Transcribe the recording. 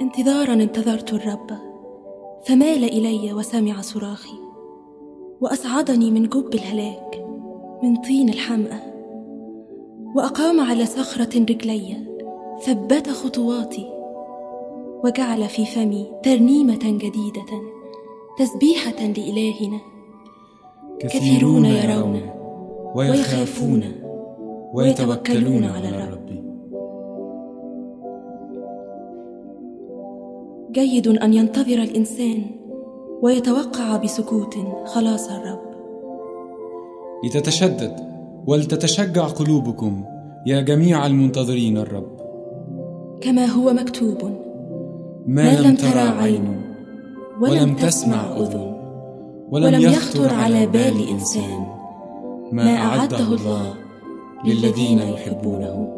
انتظارا انتظرت الرب فمال إلي وسمع صراخي وأصعدني من جب الهلاك من طين الحمأة وأقام على صخرة رجلي ثبت خطواتي وجعل في فمي ترنيمة جديدة تسبيحة لإلهنا. كثيرون يرون ويخافون ويتوكلون على الرب جيد أن ينتظر الإنسان ويتوقع بسكوت خلاص الرب. لتتشدد ولتتشجع قلوبكم يا جميع المنتظرين الرب. كما هو مكتوب ما لم ترى عين ولم تسمع أذن ولم يخطر على بال إنسان. ما أعده الله للذين يحبونه.